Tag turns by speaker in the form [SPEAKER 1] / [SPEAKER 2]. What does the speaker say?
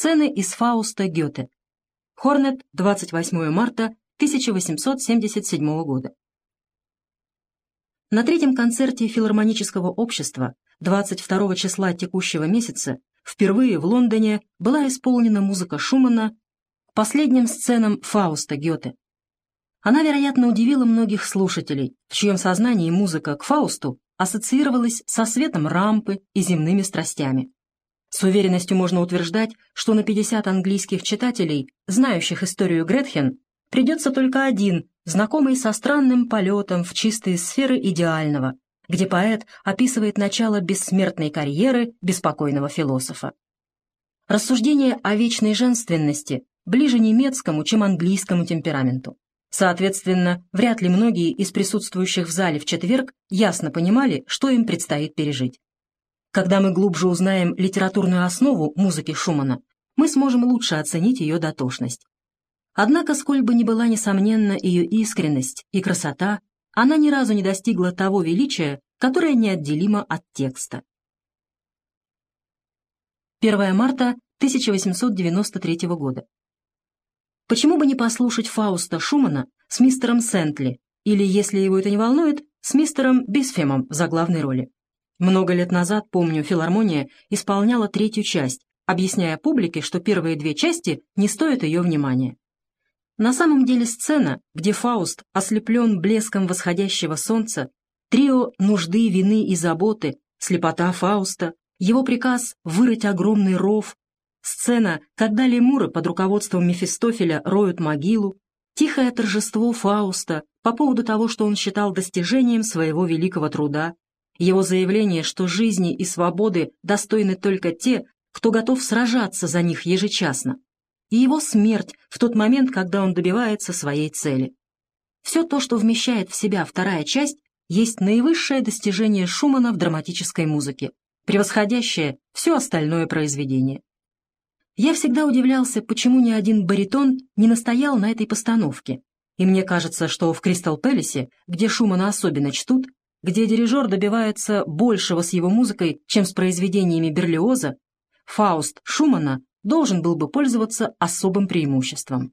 [SPEAKER 1] Сцены из Фауста Гёте. Хорнет, 28 марта 1877 года. На третьем концерте филармонического общества 22 числа текущего месяца впервые в Лондоне была исполнена музыка Шумана к последним сценам Фауста Гёте. Она, вероятно, удивила многих слушателей, в чьем сознании музыка к Фаусту ассоциировалась со светом рампы и земными страстями. С уверенностью можно утверждать, что на 50 английских читателей, знающих историю Гретхен, придется только один, знакомый со странным полетом в чистые сферы идеального, где поэт описывает начало бессмертной карьеры беспокойного философа. Рассуждение о вечной женственности ближе немецкому, чем английскому темпераменту. Соответственно, вряд ли многие из присутствующих в зале в четверг ясно понимали, что им предстоит пережить. Когда мы глубже узнаем литературную основу музыки Шумана, мы сможем лучше оценить ее дотошность. Однако, сколь бы ни была несомненна ее искренность и красота, она ни разу не достигла того величия, которое неотделимо от текста. 1 марта 1893 года. Почему бы не послушать Фауста Шумана с мистером Сентли, или, если его это не волнует, с мистером Бисфемом в заглавной роли? Много лет назад, помню, филармония исполняла третью часть, объясняя публике, что первые две части не стоят ее внимания. На самом деле сцена, где Фауст ослеплен блеском восходящего солнца, трио нужды, вины и заботы, слепота Фауста, его приказ вырыть огромный ров, сцена, когда лемуры под руководством Мефистофеля роют могилу, тихое торжество Фауста по поводу того, что он считал достижением своего великого труда, его заявление, что жизни и свободы достойны только те, кто готов сражаться за них ежечасно, и его смерть в тот момент, когда он добивается своей цели. Все то, что вмещает в себя вторая часть, есть наивысшее достижение Шумана в драматической музыке, превосходящее все остальное произведение. Я всегда удивлялся, почему ни один баритон не настоял на этой постановке, и мне кажется, что в «Кристал Пэлисе», где Шумана особенно чтут, где дирижер добивается большего с его музыкой, чем с произведениями Берлиоза, Фауст Шумана должен был бы пользоваться особым преимуществом.